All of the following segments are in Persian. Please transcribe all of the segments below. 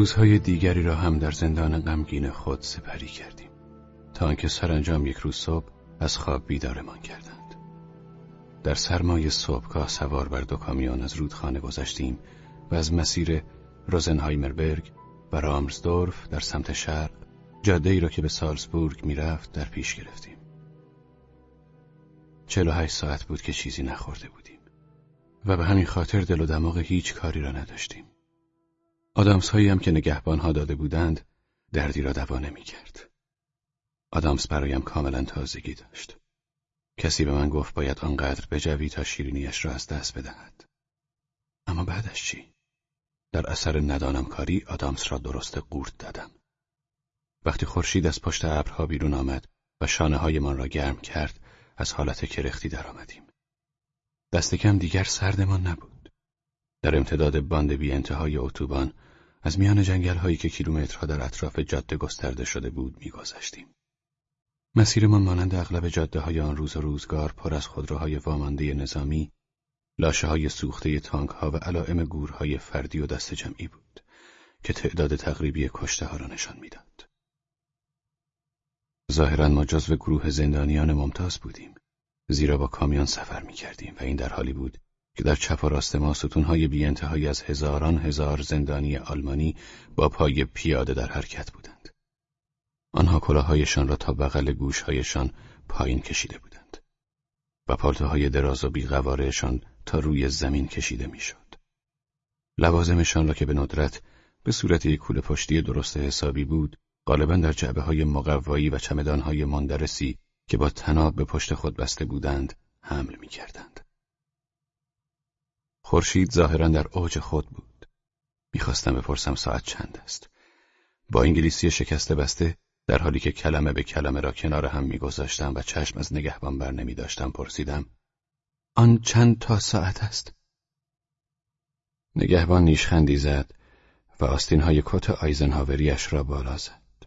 روزهای دیگری را هم در زندان غمگین خود سپری کردیم. تا آنکه سرانجام یک روز صبح از خواب بیدارمان کردند. در سرمای صبحگاه سوار بر دو کامیون از رودخانه گذشتیم و از مسیر روزنهایمربرگ و رامزدورف در سمت شرق جاده ای را که به سالزبورگ می‌رفت در پیش گرفتیم. هشت ساعت بود که چیزی نخورده بودیم و به همین خاطر دل و دماغ هیچ کاری را نداشتیم. آدامس هایی هم که نگهبانها داده بودند دردی را دوا نمی کرد. آدامس برایم کاملا تازگی داشت. کسی به من گفت باید آنقدر بجوی تا شیرینیش را از دست بدهد. اما بعدش چی؟ در اثر ندانم کاری آدامس را درست قورت دادم. وقتی خورشید از پشت ابرها بیرون آمد و شانه های من را گرم کرد از حالت کرختی درآمدیم. دست کم دیگر سردمان نبود. در امتداد باند بی انتهای اتوبان از میان جنگل هایی که کیلومترها در اطراف جاده گسترده شده بود میگذشتیم. مسیرمان مانند اغلب جاده های آن روز و روزگار پر از خودروهای وامانده نظامی، لاشه های سوخته تانک ها و علائم گورهای فردی و دست جمعی بود که تعداد تقریبی کشته ها را نشان می‌داد. ظاهرا ما جزو گروه زندانیان ممتاز بودیم زیرا با کامیون سفر می کردیم و این در حالی بود که در چپ و راست ما ستونهای از هزاران هزار زندانی آلمانی با پای پیاده در حرکت بودند. آنها کلاهایشان را تا بغل گوشهایشان پایین کشیده بودند و پالتوهای دراز و بیقوارهشان تا روی زمین کشیده می‌شد. لوازمشان را که به ندرت به صورت یک کوله پشتی درست حسابی بود غالبا در جعبه های مقوایی و چمدانهای مندرسی که با تناب به پشت خود بسته بودند حمل می کردند. خورشید ظاهرا در اوج خود بود. می‌خواستم بپرسم ساعت چند است. با انگلیسی شکسته بسته در حالی که کلمه به کلمه را کنار هم میگذاشتم و چشم از نگهبان بر نمی داشتم پرسیدم آن چند تا ساعت است؟ نگهبان نیشخندی زد و آستین های کت آیزنهاوریش را بالا زد.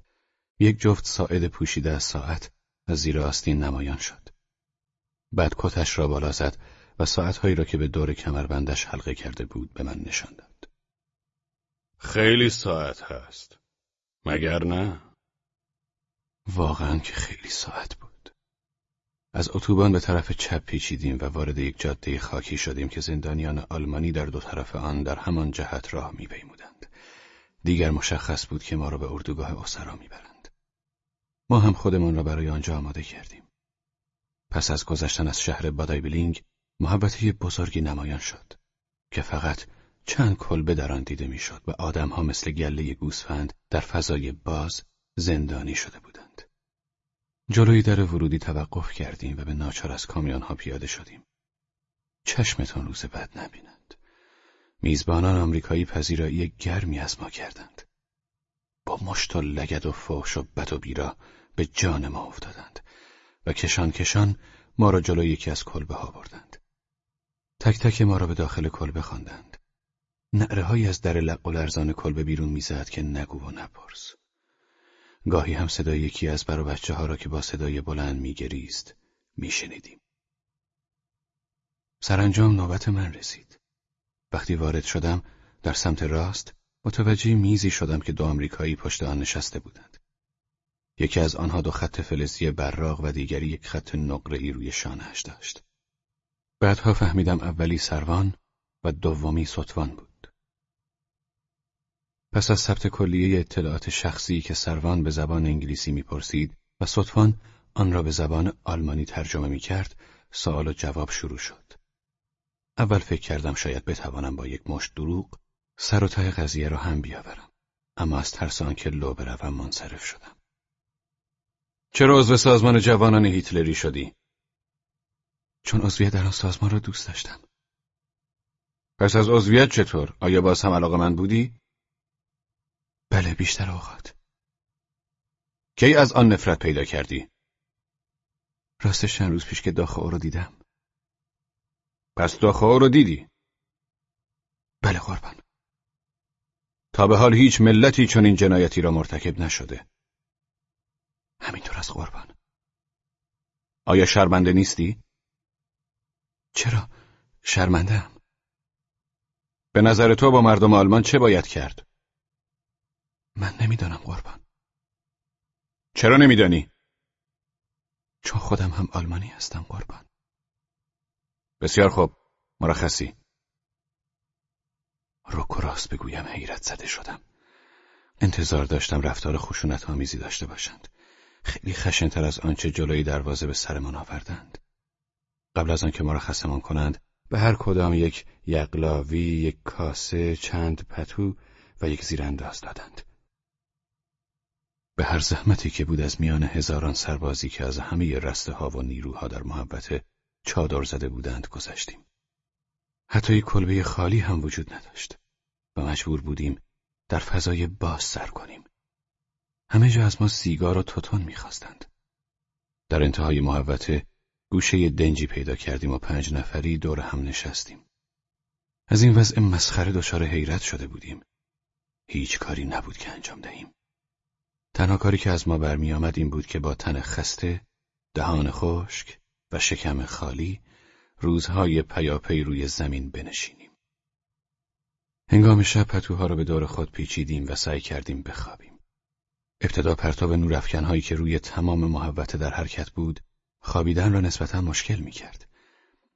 یک جفت ساعد پوشیده از ساعت از زیر آستین نمایان شد. بعد کتش را بالا زد و ساعتهایی را که به دور کمربندش حلقه کرده بود به من نشان داد. خیلی ساعت هست. مگر نه؟ واقعا که خیلی ساعت بود. از اتوبان به طرف چپ پیچیدیم و وارد یک جاده خاکی شدیم که زندانیان آلمانی در دو طرف آن در همان جهت راه میپیمودند. دیگر مشخص بود که ما را به اردوگاه اسرا می‌برند. ما هم خودمان را برای آنجا آماده کردیم. پس از گذشتن از شهر بادایبلینگ محبته بزرگی نمایان شد که فقط چند کلبه در آن دیده می‌شد و آدمها مثل گله گوسفند در فضای باز زندانی شده بودند. جلوی در ورودی توقف کردیم و به ناچار از ها پیاده شدیم. چشمتان روز بد نبیند. میزبانان آمریکایی پذیرایی گرمی از ما کردند. با مشت و لگد و فوش و بد و بیرا به جان ما افتادند و کشان کشان ما را جلوی یکی از کلبه ها بردند. تک تک ما را به داخل کلبه خواندند. نعره از در لق و لرزان کلبه بیرون می‌زد که نگو و نپرس. گاهی هم صدای یکی از بر بچه ها را که با صدای بلند میگریست میشنیدیم. سرانجام نوبت من رسید. وقتی وارد شدم در سمت راست متوجه میزی شدم که دو آمریکایی پشت آن نشسته بودند. یکی از آنها دو خط فلزی براق و دیگری یک خط نقره‌ای روی شانهش داشت. بعدها فهمیدم اولی سروان و دومی سطوان بود. پس از ثبت کلیه اطلاعات شخصی که سروان به زبان انگلیسی می‌پرسید و سطفان آن را به زبان آلمانی ترجمه می‌کرد، سوال و جواب شروع شد. اول فکر کردم شاید بتوانم با یک مشت دروغ سر و ته قضیه را هم بیاورم. اما از ترس آنکه لو بروم منصرف شدم. چرا عضو سازمان جوانان هیتلری شدی؟ چون عضویت در آن سازمان را دوست داشتم. پس از عضویت چطور؟ آیا باز هم علاقه من بودی؟ بله بیشتر اوقات. کی از آن نفرت پیدا کردی؟ راستش چند روز پیش که داخل او رو دیدم. پس داخل او رو دیدی؟ بله قربان. تا به حال هیچ ملتی چون این جنایتی را مرتکب نشده. همینطور از قربان. آیا شرمنده نیستی؟ چرا؟ شرمنده هم. به نظر تو با مردم آلمان چه باید کرد؟ من نمی‌دانم قربان چرا نمیدانی؟ چون خودم هم آلمانی هستم قربان بسیار خوب مرخصی روک و راست بگویم حیرت زده شدم انتظار داشتم رفتار خشونت آمیزی داشته باشند خیلی خشنتر از آنچه جلوی دروازه به سرمان آوردند قبل از آنکه مرخصمان کنند به هر کدام یک یقلاوی، یک کاسه، چند پتو و یک زیرانداز دادند. به هر زحمتی که بود از میان هزاران سربازی که از همه رسته ها و نیروها در محبت چادر زده بودند گذشتیم. حتی یک کلبه خالی هم وجود نداشت و مجبور بودیم در فضای باز سر کنیم. همه جا از ما سیگار و توتون می‌خواستند. در انتهای محبته گوشه دنجی پیدا کردیم و پنج نفری دور هم نشستیم. از این وضع مسخره دچار حیرت شده بودیم. هیچ کاری نبود که انجام دهیم. تنها کاری که از ما برمی آمد این بود که با تن خسته، دهان خشک و شکم خالی روزهای پیاپی روی زمین بنشینیم. هنگام شب پتوها را به دور خود پیچیدیم و سعی کردیم بخوابیم. ابتدا پرتاب نورافکنهایی که روی تمام محوته در حرکت بود خوابیدن را نسبتا مشکل می کرد.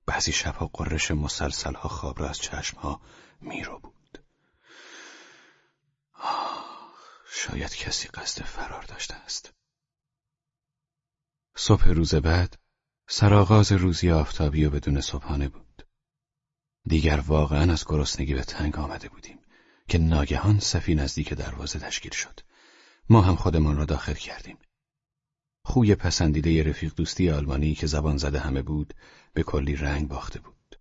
بعضی شبها قررش مسلسلها خواب را از چشمها میرو بود. آه، شاید کسی قصد فرار داشته است. صبح روز بعد سرآغاز روزی آفتابی و بدون صبحانه بود. دیگر واقعا از گرسنگی به تنگ آمده بودیم که ناگهان صفی نزدیک دروازه تشکیل شد. ما هم خودمان را داخل کردیم. خوی پسندیده رفیق دوستی آلمانی که زبان زده همه بود به کلی رنگ باخته بود.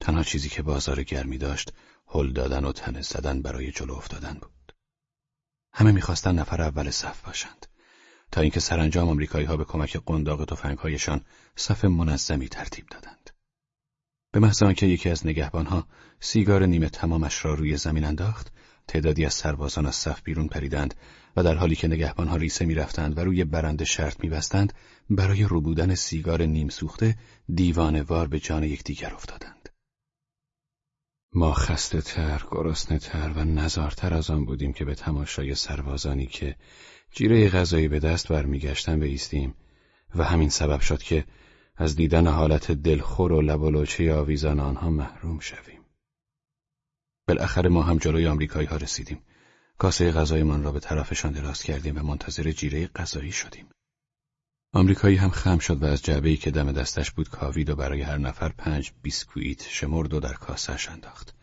تنها چیزی که بازار گرمی داشت هل دادن و تنه زدن برای جلو افتادن بود. همه می‌خواستند نفر اول صف باشند تا اینکه سرانجام آمریکایی ها به کمک قنداق تفنگهایشان صف منظمی ترتیب دادند. به محض آنکه یکی از نگهبانها سیگار نیمه تمامش را روی زمین انداخت تعدادی از سربازان از صف بیرون پریدند و در حالی که نگهبانها ریسه می‌رفتند و روی برنده شرط میبستند برای روبودن سیگار نیم سوخته دیوانوار به جان یکدیگر افتادند. ما خسته تر، گرسنه تر و نزارتر از آن بودیم که به تماشای سربازانی که جیره غذایی به دست برمیگشتن بیستیم و همین سبب شد که از دیدن حالت دلخور و لب آویزان آنها محروم شویم. بالاخره ما هم جلوی آمریکایی ها رسیدیم. کاسه غذایمان را به طرفشان دراز کردیم و منتظر جیره غذایی شدیم. آمریکایی هم خم شد و از جعبه‌ای که دم دستش بود کاوید و برای هر نفر پنج بیسکویت شمرد و در کاسهش انداخت.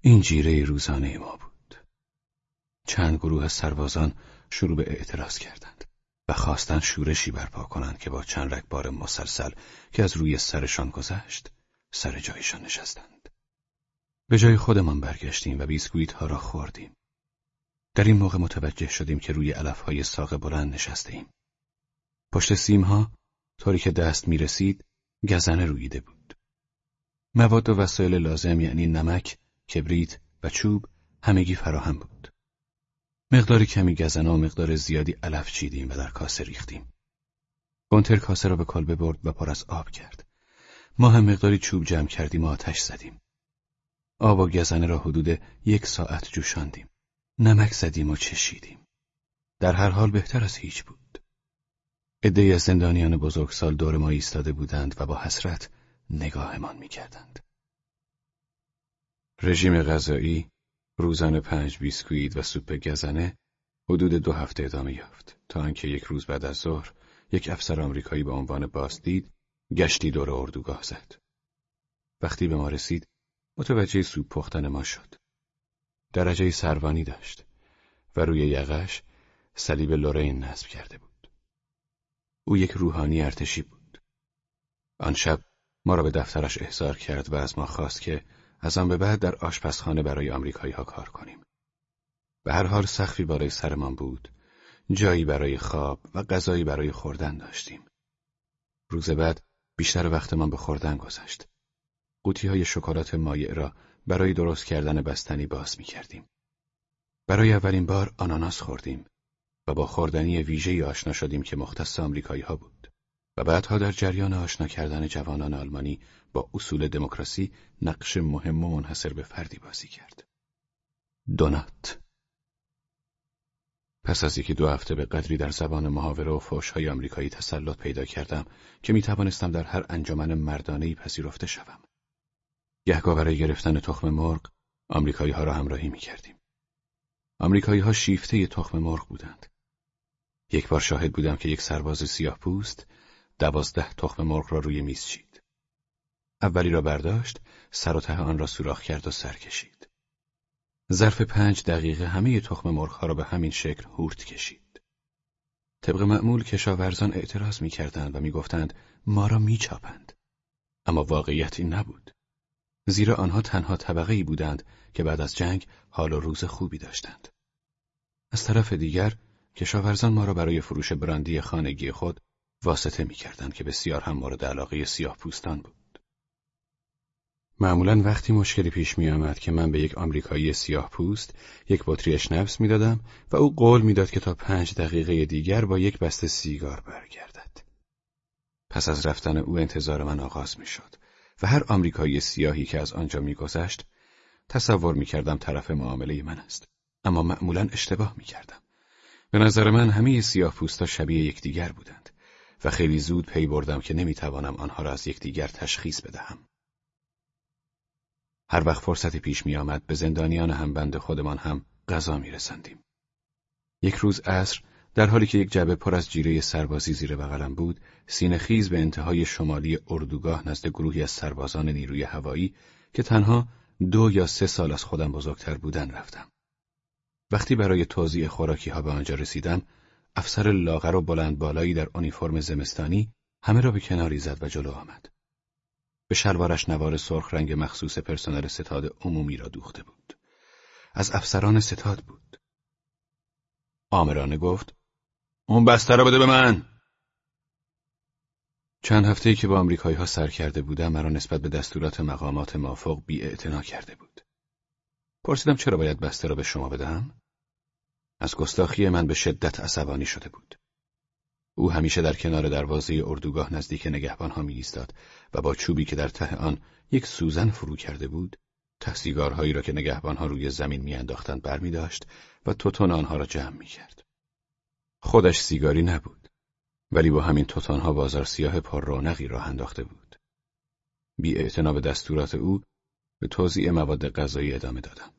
این جیره روزانه ما بود. چند گروه سربازان شروع به اعتراض کردند و خواستند شورشی برپا کنند که با چند رکبار مسلسل که از روی سرشان گذشت سر جایشان نشستند. به جای خودمان برگشتیم و بیسکویت ها را خوردیم. در این موقع متوجه شدیم که روی های ساق بلند نشسته ایم. پشت سیمها طوری که دست می رسید گزنه رویده بود. مواد و وسایل لازم یعنی نمک، کبریت و چوب همگی فراهم بود. مقدار کمی گزنه و مقدار زیادی علف چیدیم و در کاسه ریختیم. گونتر کاسه را به کلبه برد و پر از آب کرد. ما هم مقداری چوب جمع کردیم و آتش زدیم. آب و گزنه را حدود یک ساعت جوشاندیم. نمک زدیم و چشیدیم. در هر حال بهتر از هیچ بود. عدهای از زندانیان بزرگسال دور ما ایستاده بودند و با حسرت نگاهمان می‌کردند. رژیم غذایی، روزانه پنج بیسکویت و سوپ گزنه حدود دو هفته ادامه یافت تا آنکه یک روز بعد از ظهر یک افسر آمریکایی به عنوان دید گشتی دور اردوگاه زد. وقتی به ما رسید متوجه سوپ پختن ما شد. درجه سروانی داشت و روی یقش صلیب لورین نصب کرده بود. او یک روحانی ارتشی بود. آن شب ما را به دفترش احضار کرد و از ما خواست که از آن به بعد در آشپزخانه برای آمریکایی ها کار کنیم. به هر حال سخفی بالای سرمان بود، جایی برای خواب و غذایی برای خوردن داشتیم. روز بعد بیشتر وقتمان به خوردن گذشت. قوطی های شکلات مایع را برای درست کردن بستنی باز می کردیم. برای اولین بار آناناس خوردیم و با خوردنی ویژه‌ای آشنا شدیم که مختص آمریکایی ها بود و بعدها در جریان آشنا کردن جوانان آلمانی با اصول دموکراسی نقش مهم و منحصر به فردی بازی کرد. دونات پس از یکی دو هفته به قدری در زبان محاوره و فوشهای آمریکایی تسلط پیدا کردم که می توانستم در هر انجمن مردانهی پذیرفته شوم. گهگاه برای گرفتن تخم مرغ آمریکایی ها را همراهی می کردیم. آمریکایی ها شیفته تخم مرغ بودند. یک بار شاهد بودم که یک سرباز سیاه پوست دوازده تخم مرغ را روی میز چید. اولی را برداشت، سر و ته آن را سوراخ کرد و سر کشید. ظرف پنج دقیقه همه تخم مرغ را به همین شکل هورت کشید. طبق معمول کشاورزان اعتراض می‌کردند و می‌گفتند ما را میچاپند. اما واقعیت این نبود. زیرا آنها تنها طبقه ای بودند که بعد از جنگ حال و روز خوبی داشتند. از طرف دیگر کشاورزان ما را برای فروش براندی خانگی خود واسطه می‌کردند که بسیار هم مورد علاقه سیاه پوستان بود. معمولا وقتی مشکلی پیش می آمد که من به یک آمریکایی سیاه پوست یک بطری اشنفس می‌دادم و او قول می‌داد که تا پنج دقیقه دیگر با یک بسته سیگار برگردد. پس از رفتن او انتظار من آغاز می‌شد و هر آمریکایی سیاهی که از آنجا میگذشت تصور می‌کردم طرف معامله من است. اما معمولا اشتباه می‌کردم. به نظر من همه سیاه پوستا شبیه یکدیگر بودند و خیلی زود پی بردم که نمی‌توانم آنها را از یکدیگر تشخیص بدهم. هر وقت فرصتی پیش می آمد به زندانیان همبند خودمان هم غذا می. یک روز عصر در حالی که یک جبه پر از جیره سربازی زیر بغلم بود، سینه خیز به انتهای شمالی اردوگاه نزد گروهی از سربازان نیروی هوایی که تنها دو یا سه سال از خودم بزرگتر بودن رفتم. وقتی برای توضیح خوراکی ها به آنجا رسیدم، افسر لاغر و بلند بالایی در آنیفرم زمستانی همه را به کناری زد و جلو آمد. به شلوارش نوار سرخ رنگ مخصوص پرسنل ستاد عمومی را دوخته بود. از افسران ستاد بود. آمرانه گفت اون بسته را بده به من. چند هفته که با امریکایی ها سر کرده بودم مرا نسبت به دستورات مقامات مافوق بی کرده بود. پرسیدم چرا باید بسته را به شما بدهم؟ از گستاخی من به شدت عصبانی شده بود. او همیشه در کنار دروازه اردوگاه نزدیک نگهبانها می ایستاد و با چوبی که در ته آن یک سوزن فرو کرده بود تحصیگارهایی را که نگهبانها روی زمین میانداختند برمی داشت و توتون آنها را جمع می کرد. خودش سیگاری نبود ولی با همین توتانها بازار سیاه پر رونقی راه انداخته بود. بی به دستورات او به توضیع مواد غذایی ادامه دادم.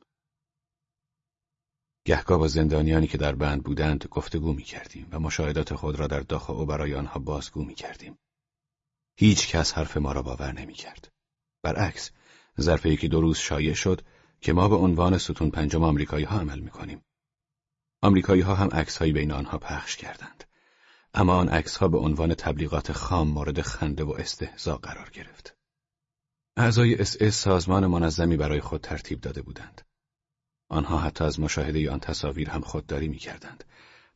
گهگاه با زندانیانی که در بند بودند گفتگو می کردیم و مشاهدات خود را در داخل او برای آنها بازگو می کردیم. هیچ کس حرف ما را باور نمی کرد. برعکس، ظرف یکی دو روز شایع شد که ما به عنوان ستون پنجم آمریکایی ها عمل می کنیم. آمریکایی ها هم عکس هایی بین آنها پخش کردند. اما آن عکس ها به عنوان تبلیغات خام مورد خنده و استهزا قرار گرفت. اعضای اس سازمان منظمی برای خود ترتیب داده بودند. آنها حتی از مشاهده آن تصاویر هم خودداری می کردند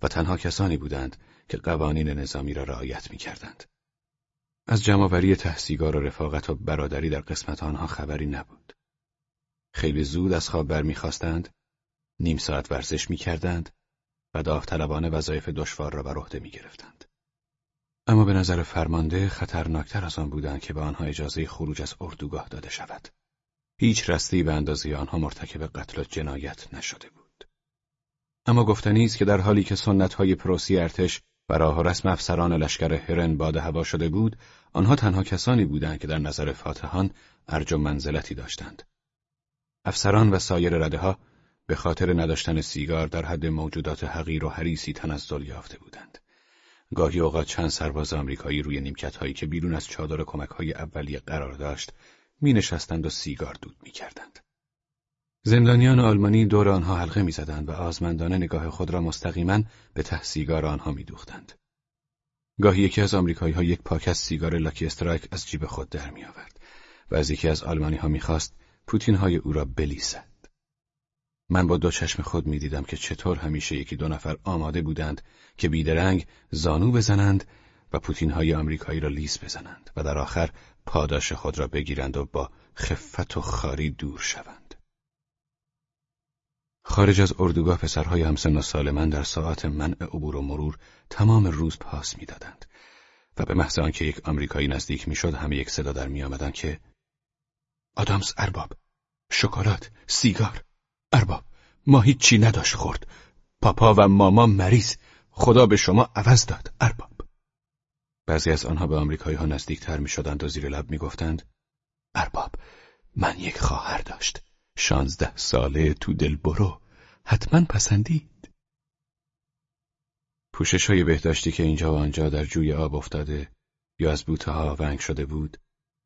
و تنها کسانی بودند که قوانین نظامی را رعایت می کردند. از جمعوری تحصیگار و رفاقت و برادری در قسمت آنها خبری نبود. خیلی زود از خواب برمیخواستند، نیم ساعت ورزش می کردند و داوطلبانه وظایف دشوار را بر عهده می گرفتند. اما به نظر فرمانده خطرناکتر از آن بودند که به آنها اجازه خروج از اردوگاه داده شود. هیچ رستی به اندازه آنها مرتکب قتل و جنایت نشده بود. اما گفتنی است که در حالی که های پروسی ارتش و راه و رسم افسران لشکر هرن باد هوا شده بود، آنها تنها کسانی بودند که در نظر فاتحان ارج و منزلتی داشتند. افسران و سایر رده ها به خاطر نداشتن سیگار در حد موجودات حقیر و حریسی تنزل یافته بودند. گاهی اوقات چند سرباز آمریکایی روی نیمکت هایی که بیرون از چادر کمک های اولیه قرار داشت می نشستند و سیگار دود می کردند. زندانیان آلمانی دور آنها حلقه می زدند و آزمندانه نگاه خود را مستقیما به ته سیگار آنها می دوختند. گاهی یکی از آمریکایی ها یک پاکت سیگار لاکی استرایک از جیب خود در می آورد و از یکی از آلمانی ها می خواست پوتین های او را بلیسد. من با دو چشم خود می دیدم که چطور همیشه یکی دو نفر آماده بودند که بیدرنگ زانو بزنند و پوتین های آمریکایی را لیس بزنند و در آخر پاداش خود را بگیرند و با خفت و خاری دور شوند. خارج از اردوگاه پسرهای همسن و سال من در ساعت منع عبور و مرور تمام روز پاس می‌دادند و به محض آنکه یک آمریکایی نزدیک می‌شد همه یک صدا در میآمدند که آدامس ارباب شکلات سیگار ارباب ما هیچ چی نداشت خورد. پاپا و ماما مریض. خدا به شما عوض داد ارباب. بعضی از آنها به آمریکایی ها نزدیکتر می شدند و زیر لب می گفتند ارباب من یک خواهر داشت. شانزده ساله تو دل برو حتما پسندید. پوشش های بهداشتی که اینجا و آنجا در جوی آب افتاده یا از بوته ها ونگ شده بود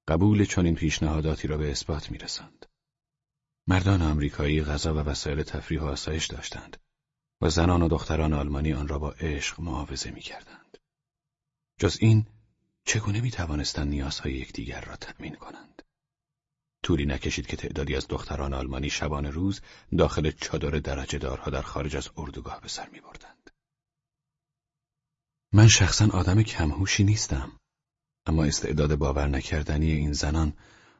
قبول چنین پیشنهاداتی را به اثبات می رسند. مردان آمریکایی غذا و وسایل تفریح و آسایش داشتند و زنان و دختران آلمانی آن را با عشق معاوضه می کردند. جز این چگونه می توانستند نیازهای یکدیگر را تأمین کنند؟ طولی نکشید که تعدادی از دختران آلمانی شبانه روز داخل چادر درجه دارها در خارج از اردوگاه به سر می بردند. من شخصا آدم کمهوشی نیستم اما استعداد باور نکردنی این زنان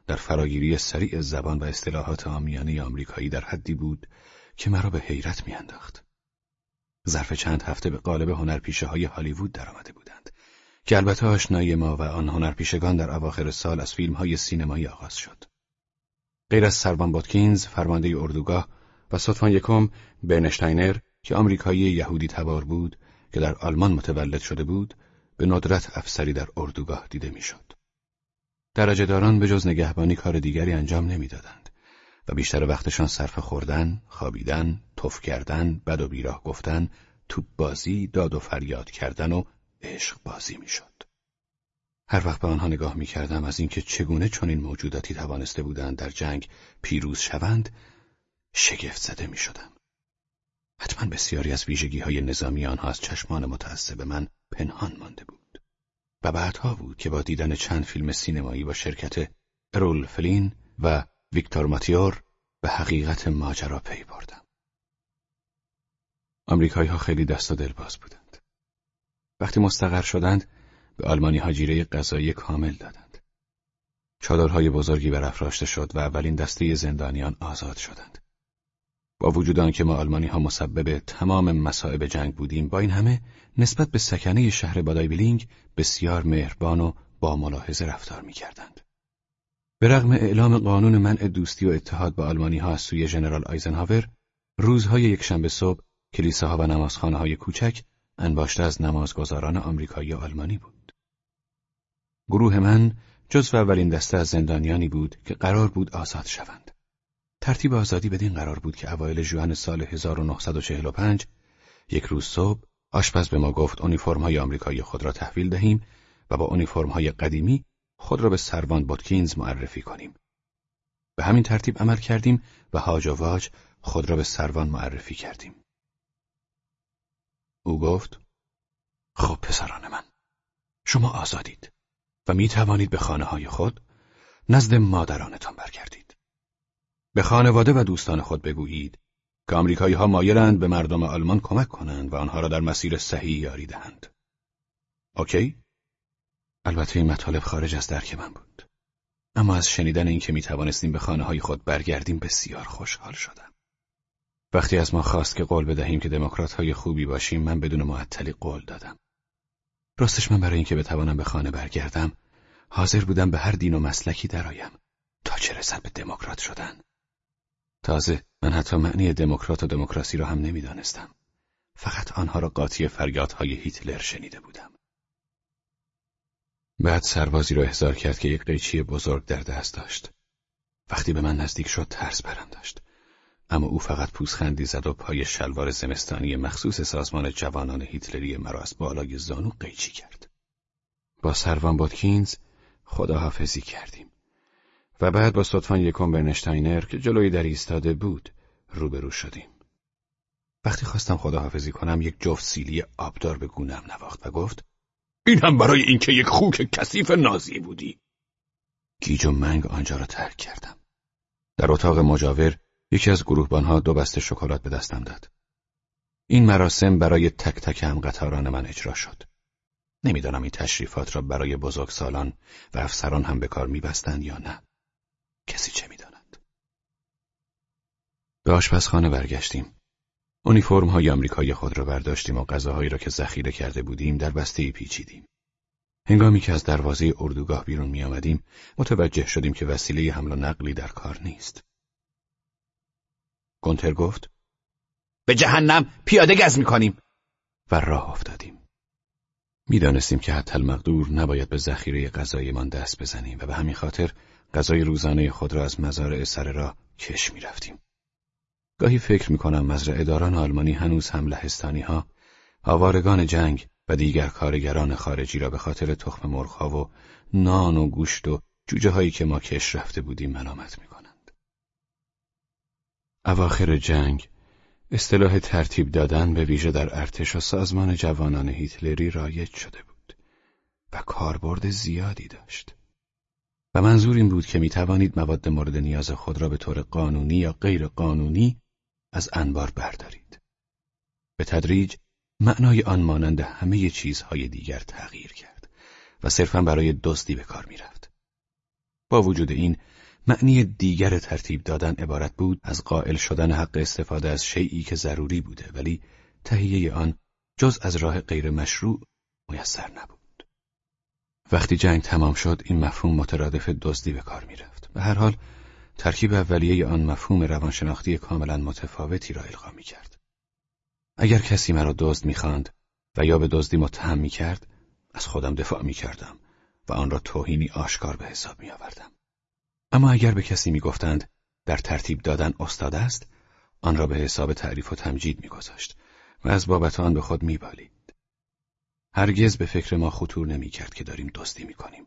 در فراگیری سریع زبان و اصطلاحات آمیانه آمریکایی در حدی بود که مرا به حیرت میانداخت. ظرف چند هفته به قالب هنرپیشه های هالیوود درآمده بودند که البته آشنایی ما و آن هنرپیشگان در اواخر سال از فیلم های سینمایی آغاز شد. غیر از سروان باتکینز فرمانده اردوگاه و صدفان یکم برنشتاینر که آمریکایی یهودی تبار بود که در آلمان متولد شده بود به ندرت افسری در اردوگاه دیده می‌شد. درجه داران به جز نگهبانی کار دیگری انجام نمی‌دادند و بیشتر وقتشان صرف خوردن، خوابیدن، تف کردن، بد و بیراه گفتن، توپ بازی، داد و فریاد کردن و عشق بازی می‌شد. هر وقت به آنها نگاه می کردم از اینکه چگونه چنین موجوداتی توانسته بودند در جنگ پیروز شوند شگفت زده می شدم. حتما بسیاری از ویژگی های نظامی آنها از چشمان متعصب من پنهان مانده بود و بعدها بود که با دیدن چند فیلم سینمایی با شرکت رول فلین و ویکتور ماتیور به حقیقت ماجرا پی بردم. آمریکایی ها خیلی دست و دلباز بودند. وقتی مستقر شدند به آلمانی ها جیره غذایی کامل دادند. چادرهای بزرگی برافراشته شد و اولین دسته زندانیان آزاد شدند. با وجود آنکه ما آلمانی ها مسبب تمام مصائب جنگ بودیم با این همه نسبت به سکنه شهر بادای بیلینگ بسیار مهربان و با ملاحظه رفتار می کردند. به رغم اعلام قانون منع دوستی و اتحاد با آلمانی ها از سوی ژنرال آیزنهاور روزهای یکشنبه صبح کلیساها و نمازخانه های کوچک انباشته از نمازگزاران آمریکایی و آلمانی بود. گروه من جزو اولین دسته از زندانیانی بود که قرار بود آزاد شوند. ترتیب آزادی بدین قرار بود که اوایل ژوئن سال 1945 یک روز صبح آشپز به ما گفت های آمریکایی خود را تحویل دهیم و با های قدیمی خود را به سروان بوتکینز معرفی کنیم. به همین ترتیب عمل کردیم و هاج و واج خود را به سروان معرفی کردیم. او گفت خب پسران من شما آزادید و می توانید به خانه های خود نزد مادرانتان برگردید. به خانواده و دوستان خود بگویید که آمریکایی ها مایلند به مردم آلمان کمک کنند و آنها را در مسیر صحیح یاری دهند. اوکی؟ البته این مطالب خارج از درک من بود. اما از شنیدن اینکه می توانستیم به خانه های خود برگردیم بسیار خوشحال شدم. وقتی از ما خواست که قول بدهیم که دموکرات های خوبی باشیم من بدون معطلی قول دادم. راستش من برای اینکه بتوانم به خانه برگردم حاضر بودم به هر دین و مسلکی درآیم تا چه رسد به دموکرات شدن. تازه من حتی معنی دموکرات و دموکراسی را هم نمی‌دانستم. فقط آنها را قاطی فریادهای هیتلر شنیده بودم. بعد سربازی را احضار کرد که یک قیچی بزرگ در دست داشت. وقتی به من نزدیک شد ترس برم داشت. اما او فقط پوزخندی زد و پای شلوار زمستانی مخصوص سازمان جوانان هیتلری مرا از بالای زانو قیچی کرد. با سروان باتکینز خداحافظی کردیم. و بعد با صدفان یکم برنشتاینر که جلوی در ایستاده بود روبرو شدیم. وقتی خواستم خداحافظی کنم یک جفت سیلی آبدار به گونم نواخت و گفت این هم برای اینکه یک خوک کثیف نازی بودی. گیج و منگ آنجا را ترک کردم. در اتاق مجاور یکی از گروهبانها دو بسته شکلات به دستم داد. این مراسم برای تک تک هم قطاران من اجرا شد. نمی‌دانم این تشریفات را برای بزرگسالان و افسران هم به کار میبستند یا نه. کسی چه می‌داند؟ به آشپزخانه برگشتیم. اونیفرم های آمریکایی خود را برداشتیم و غذاهایی را که ذخیره کرده بودیم در بسته پیچیدیم. هنگامی که از دروازه اردوگاه بیرون می آمدیم متوجه شدیم که وسیله حمل و نقلی در کار نیست. گونتر گفت به جهنم پیاده گز می‌کنیم و راه افتادیم می‌دانستیم که حتی المقدور نباید به ذخیره غذایمان دست بزنیم و به همین خاطر غذای روزانه خود را از مزارع سر راه کش می‌رفتیم گاهی فکر می‌کنم مزرعه داران آلمانی هنوز هم لهستانی ها آوارگان جنگ و دیگر کارگران خارجی را به خاطر تخم مرغها و نان و گوشت و جوجه هایی که ما کش رفته بودیم ملامت می کنند. اواخر جنگ اصطلاح ترتیب دادن به ویژه در ارتش و سازمان جوانان هیتلری رایج شده بود و کاربرد زیادی داشت. و منظور این بود که می توانید مواد مورد نیاز خود را به طور قانونی یا غیر قانونی از انبار بردارید. به تدریج معنای آن مانند همه چیزهای دیگر تغییر کرد و صرفا برای دزدی به کار می‌رفت. با وجود این معنی دیگر ترتیب دادن عبارت بود از قائل شدن حق استفاده از شیعی که ضروری بوده ولی تهیه آن جز از راه غیر مشروع میسر نبود. وقتی جنگ تمام شد این مفهوم مترادف دزدی به کار می‌رفت. به هر حال ترکیب اولیه آن مفهوم روانشناختی کاملا متفاوتی را القا می کرد. اگر کسی مرا دزد می‌خواند و یا به دزدی متهم می‌کرد از خودم دفاع می‌کردم و آن را توهینی آشکار به حساب میآوردم اما اگر به کسی می‌گفتند در ترتیب دادن استاد است آن را به حساب تعریف و تمجید میگذاشت و از بابت آن به خود میبالید هرگز به فکر ما خطور نمی‌کرد که داریم دزدی می‌کنیم.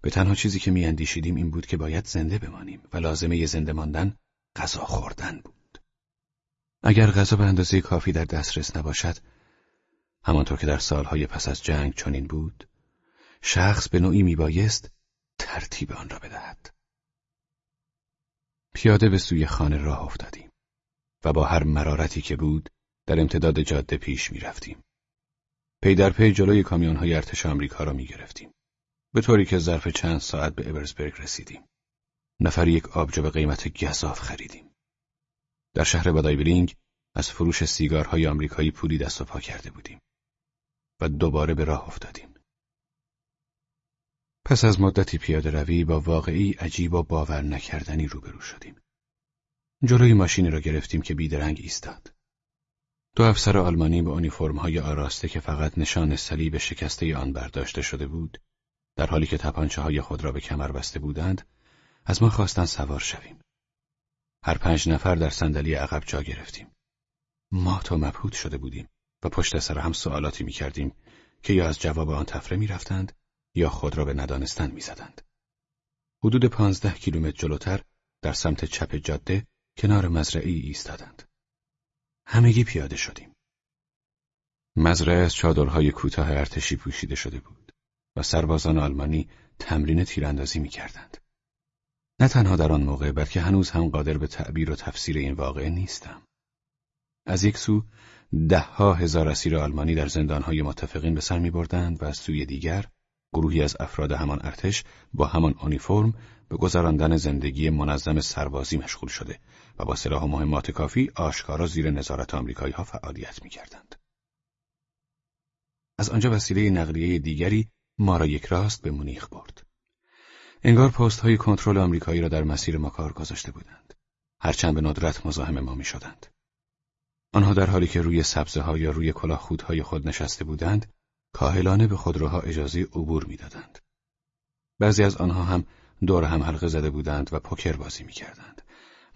به تنها چیزی که میاندیشیدیم این بود که باید زنده بمانیم و لازمه زنده ماندن غذا خوردن بود. اگر غذا به اندازه کافی در دسترس نباشد همانطور که در سالهای پس از جنگ چنین بود شخص به نوعی میبایست ترتیب آن را بدهد. پیاده به سوی خانه راه افتادیم و با هر مرارتی که بود در امتداد جاده پیش می‌رفتیم. پی در پی جلوی های ارتش آمریکا را می‌گرفتیم به طوری که ظرف چند ساعت به ابرزبرگ رسیدیم نفر یک آبجو به قیمت گذاف خریدیم در شهر بلینگ از فروش سیگارهای آمریکایی پولی دست و پا کرده بودیم و دوباره به راه افتادیم. پس از مدتی پیاده روی با واقعی عجیب و باور نکردنی روبرو شدیم. جلوی ماشینی را گرفتیم که بیدرنگ ایستاد. دو افسر آلمانی به اونیفرم‌های آراسته که فقط نشان صلیب شکسته آن برداشته شده بود، در حالی که تپانچه های خود را به کمر بسته بودند، از ما خواستند سوار شویم. هر پنج نفر در صندلی عقب جا گرفتیم. ما تا مبهوت شده بودیم و پشت سر هم سوالاتی می کردیم که یا از جواب آن تفره می رفتند یا خود را به ندانستن می زدند. حدود پانزده کیلومتر جلوتر در سمت چپ جاده کنار مزرعی ایستادند. همگی پیاده شدیم. مزرعه از چادرهای کوتاه ارتشی پوشیده شده بود و سربازان آلمانی تمرین تیراندازی می کردند. نه تنها در آن موقع بلکه هنوز هم قادر به تعبیر و تفسیر این واقعه نیستم. از یک سو دهها هزار اسیر آلمانی در زندانهای متفقین به سر می بردند و از سوی دیگر گروهی از افراد همان ارتش با همان آنیفرم به گذراندن زندگی منظم سربازی مشغول شده و با سلاح و مهمات کافی آشکارا زیر نظارت آمریکایی ها فعالیت می کردند. از آنجا وسیله نقلیه دیگری ما را یک راست به مونیخ برد. انگار پست های کنترل آمریکایی را در مسیر ما کار گذاشته بودند. هرچند به ندرت مزاحم ما می شدند. آنها در حالی که روی سبزه ها یا روی کلاه خودهای خود نشسته بودند، کاهلانه به خودروها اجازه عبور می‌دادند. بعضی از آنها هم دور هم حلقه زده بودند و پوکر بازی می‌کردند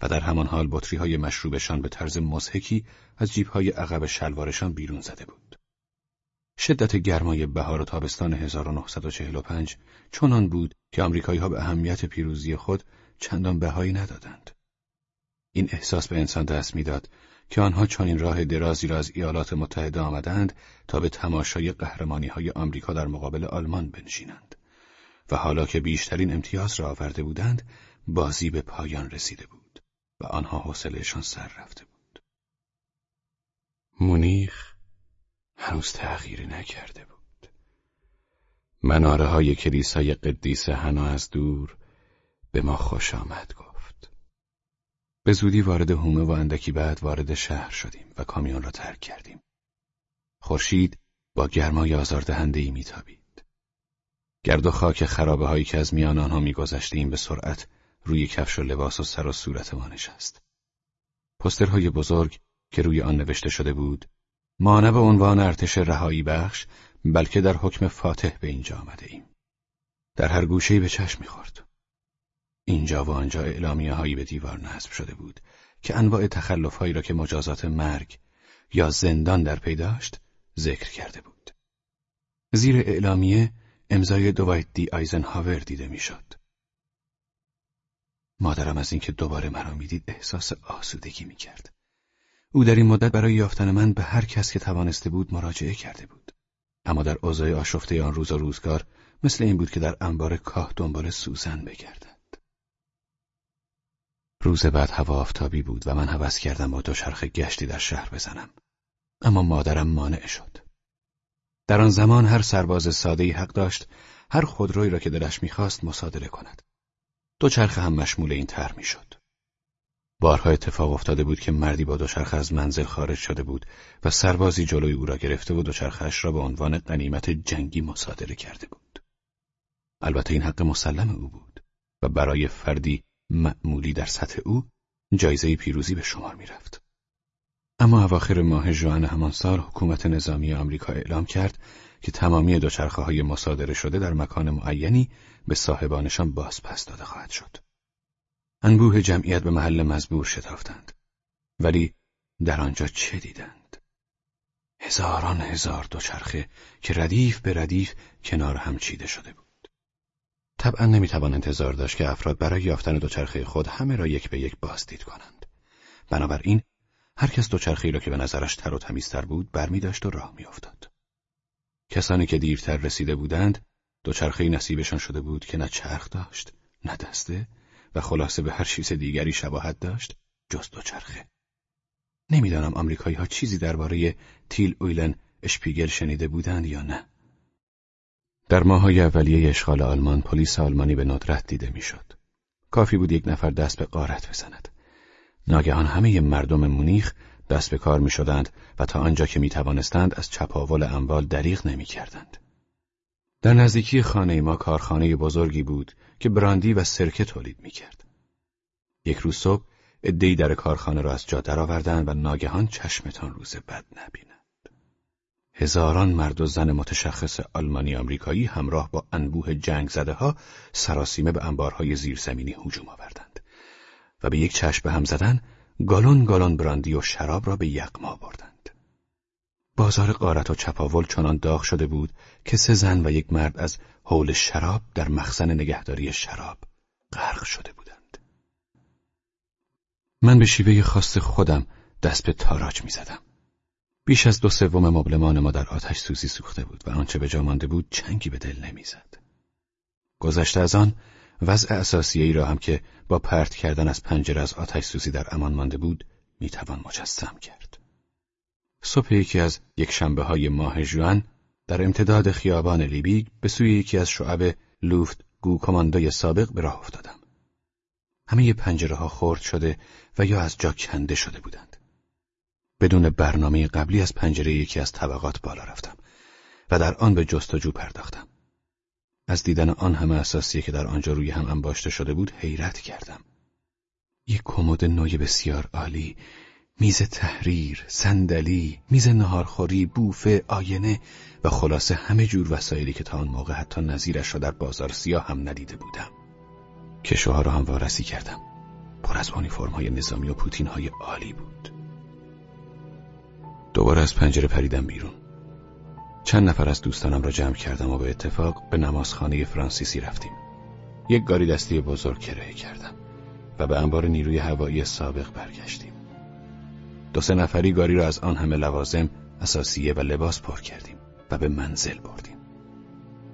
و در همان حال بطری های مشروبشان به طرز مزهکی از جیب های عقب شلوارشان بیرون زده بود. شدت گرمای بهار و تابستان 1945 چنان بود که آمریکایی ها به اهمیت پیروزی خود چندان بهایی ندادند. این احساس به انسان دست می‌داد که آنها چنین راه درازی را از ایالات متحده آمدند تا به تماشای قهرمانی های آمریکا در مقابل آلمان بنشینند و حالا که بیشترین امتیاز را آورده بودند بازی به پایان رسیده بود و آنها حوصلهشان سر رفته بود مونیخ هنوز تغییری نکرده بود مناره های کلیسای قدیس هنا از دور به ما خوش آمد گفت به زودی وارد هومه و اندکی بعد وارد شهر شدیم و کامیون را ترک کردیم. خورشید با گرمای آزاردهنده ای میتابید. گرد و خاک خرابه هایی که از میان آنها میگذشتیم به سرعت روی کفش و لباس و سر و صورت ما نشست. پسترهای بزرگ که روی آن نوشته شده بود ما نه به عنوان ارتش رهایی بخش بلکه در حکم فاتح به اینجا آمده ایم. در هر گوشه‌ای به چشم می‌خورد. اینجا و آنجا اعلامیه هایی به دیوار نصب شده بود که انواع تخلف هایی را که مجازات مرگ یا زندان در پی داشت ذکر کرده بود. زیر اعلامیه امضای دوایت دی آیزنهاور دیده می‌شد. مادرم از اینکه دوباره مرا می‌دید احساس آسودگی می‌کرد. او در این مدت برای یافتن من به هر کس که توانسته بود مراجعه کرده بود. اما در اوضاع آشفته آن روز و روزگار مثل این بود که در انبار کاه دنبال سوزن بگردد. روز بعد هوا آفتابی بود و من حوض کردم با دوچرخه گشتی در شهر بزنم. اما مادرم مانع شد. در آن زمان هر سرباز ساده حق داشت هر خودروی را که دلش می‌خواست مصادره کند. دوچرخه هم مشمول این طرح می‌شد. بارها اتفاق افتاده بود که مردی با دوچرخه از منزل خارج شده بود و سربازی جلوی او را گرفته و دوچرخهاش را به عنوان غنیمت جنگی مصادره کرده بود. البته این حق مسلم او بود و برای فردی معمولی در سطح او جایزه پیروزی به شمار می رفت. اما اواخر ماه ژوئن همان سال حکومت نظامی آمریکا اعلام کرد که تمامی دوچرخه های مصادره شده در مکان معینی به صاحبانشان باز پس داده خواهد شد. انبوه جمعیت به محل مزبور شتافتند. ولی در آنجا چه دیدند؟ هزاران هزار دوچرخه که ردیف به ردیف کنار هم چیده شده بود. طبعا نمی‌توان انتظار داشت که افراد برای یافتن دوچرخه خود همه را یک به یک بازدید کنند. بنابراین هر کس دوچرخه را که به نظرش تر و تمیزتر بود برمی داشت و راه میافتاد. کسانی که دیرتر رسیده بودند دوچرخه نصیبشان شده بود که نه چرخ داشت نه دسته و خلاصه به هر چیز دیگری شباهت داشت جز دوچرخه. نمی‌دانم آمریکایی ها چیزی درباره تیل اویلن اشپیگل شنیده بودند یا نه. در ماهای اولیه اشغال آلمان پلیس آلمانی به ندرت دیده می‌شد. کافی بود یک نفر دست به قارت بزند. ناگهان همه مردم مونیخ دست به کار می شدند و تا آنجا که می توانستند از چپاول اموال دریغ نمی کردند. در نزدیکی خانه ما کارخانه بزرگی بود که براندی و سرکه تولید می کرد. یک روز صبح ادهی در کارخانه را از جا درآوردند و ناگهان چشمتان روز بد نبیند. هزاران مرد و زن متشخص آلمانی آمریکایی همراه با انبوه جنگ زده ها سراسیمه به انبارهای زیرزمینی هجوم آوردند و به یک چشم به هم زدن گالون گالون براندی و شراب را به یقما بردند. بازار قارت و چپاول چنان داغ شده بود که سه زن و یک مرد از حول شراب در مخزن نگهداری شراب غرق شده بودند. من به شیوه خاص خودم دست به تاراج می زدم. بیش از دو سوم مبلمان ما در آتش سوزی سوخته بود و آنچه به جا مانده بود چنگی به دل نمی‌زد. گذشته از آن وضع اساسی ای را هم که با پرت کردن از پنجره از آتش سوزی در امان مانده بود می‌توان مجسم کرد. صبح یکی از یک شنبه های ماه جوان در امتداد خیابان لیبیگ به سوی یکی از شعب لوفت گو کماندوی سابق به راه افتادم. همه پنجره ها خرد شده و یا از جا کنده شده بودند. بدون برنامه قبلی از پنجره یکی از طبقات بالا رفتم و در آن به جستجو پرداختم. از دیدن آن همه اساسیه که در آنجا روی هم انباشته شده بود حیرت کردم. یک کمد نوی بسیار عالی، میز تحریر، صندلی، میز نهارخوری، بوفه، آینه و خلاصه همه جور وسایلی که تا آن موقع حتی نظیرش را در بازار سیاه هم ندیده بودم. کشوها را هم وارسی کردم. پر از های نظامی و پوتین های عالی بود. دوباره از پنجره پریدم بیرون چند نفر از دوستانم را جمع کردم و به اتفاق به نمازخانه فرانسیسی رفتیم یک گاری دستی بزرگ کرایه کردم و به انبار نیروی هوایی سابق برگشتیم دو سه نفری گاری را از آن همه لوازم، اساسیه و لباس پر کردیم و به منزل بردیم.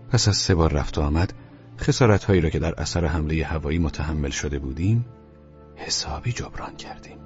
پس از سه بار رفت و آمد، خسارت هایی را که در اثر حمله هوایی متحمل شده بودیم، حسابی جبران کردیم.